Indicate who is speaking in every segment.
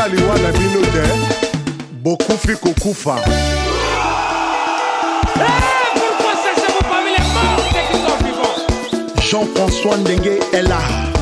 Speaker 1: tika liwa na bino te bokufi kokufa. Jean-françois ndenge est là.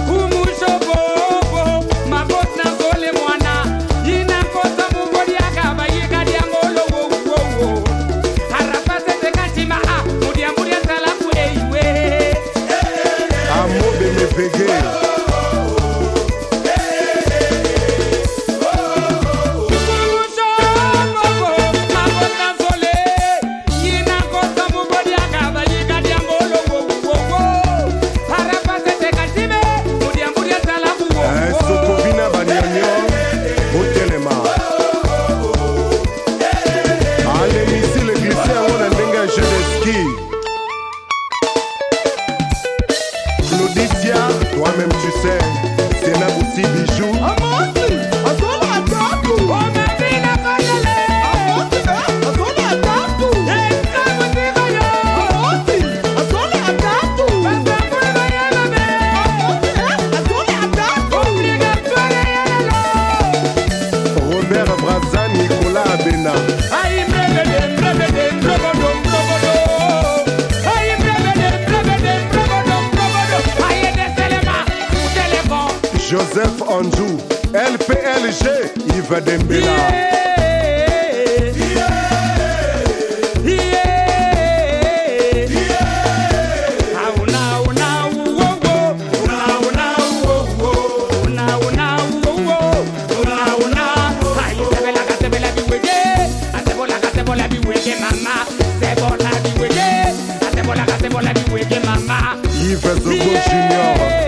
Speaker 1: Banjou, LPLG, Yves
Speaker 2: Dembélé.
Speaker 1: Yves Zogo Junior.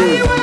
Speaker 1: do.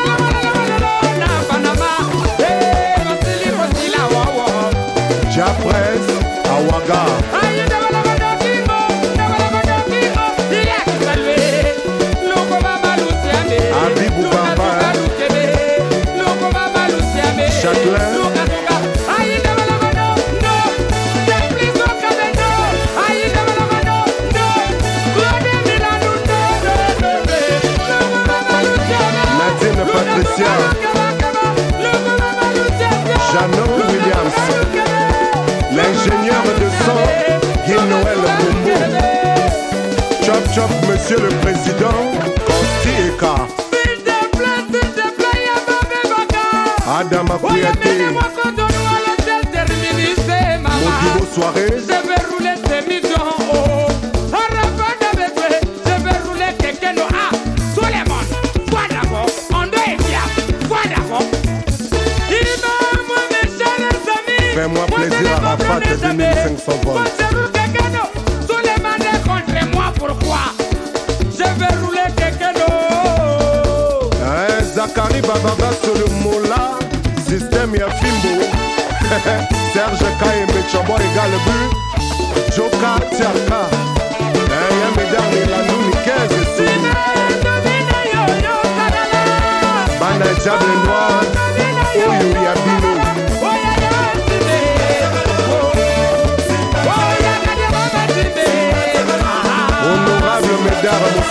Speaker 1: Patricia janon williams. L'ingénieur de son guy noël chop chop monsieur le président consti eka adama kuyate modibo soirée plaisir,
Speaker 2: c'est le
Speaker 1: Arafat,
Speaker 2: patron des
Speaker 1: 2500
Speaker 2: amis.
Speaker 1: volts.
Speaker 2: Moi, je le contre moi, pourquoi? Vais rouler de
Speaker 1: Hein, Zachary Bababa Solomola, système ya Fimbo, Serge Kaembe Chobo égale but, Joka Tiaka, Hein, ya Medar la Nouni 15 Sulu, Bana Diable Noir, Oyo Yabino,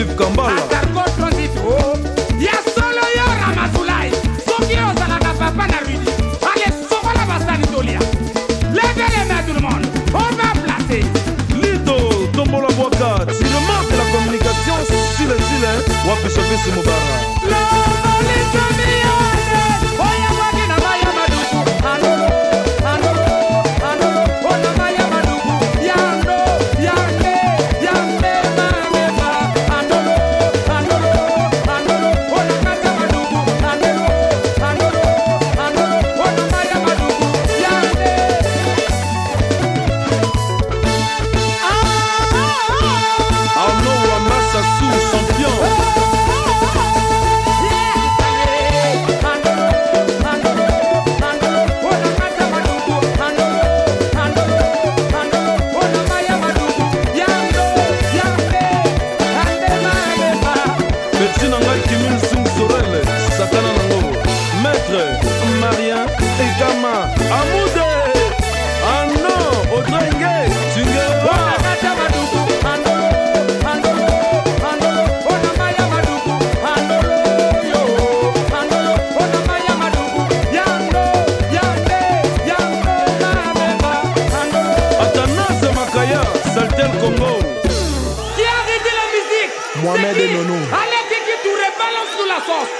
Speaker 1: yves
Speaker 3: kambala agargo transito ya solo yo
Speaker 2: ramatulai soki ozalaka papa na rudi ale sokola basani tolia. Levelema tout le monde. On va
Speaker 3: placer. Lido tombola bwaka c'est le
Speaker 2: marque
Speaker 1: de la communication silesilin wapiso bisi mobara.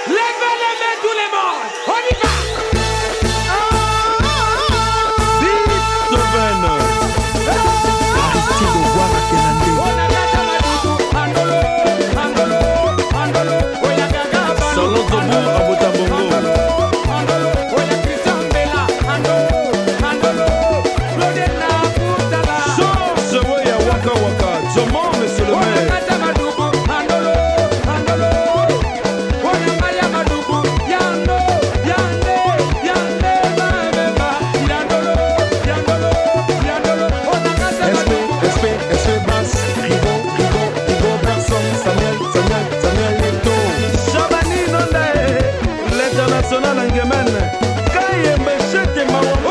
Speaker 1: Lève les mains tout
Speaker 3: le monde. national ngemene kayembe shete
Speaker 1: mawa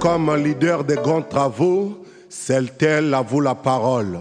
Speaker 1: comme leader des grands travaux, celle-t-elle avoue la parole.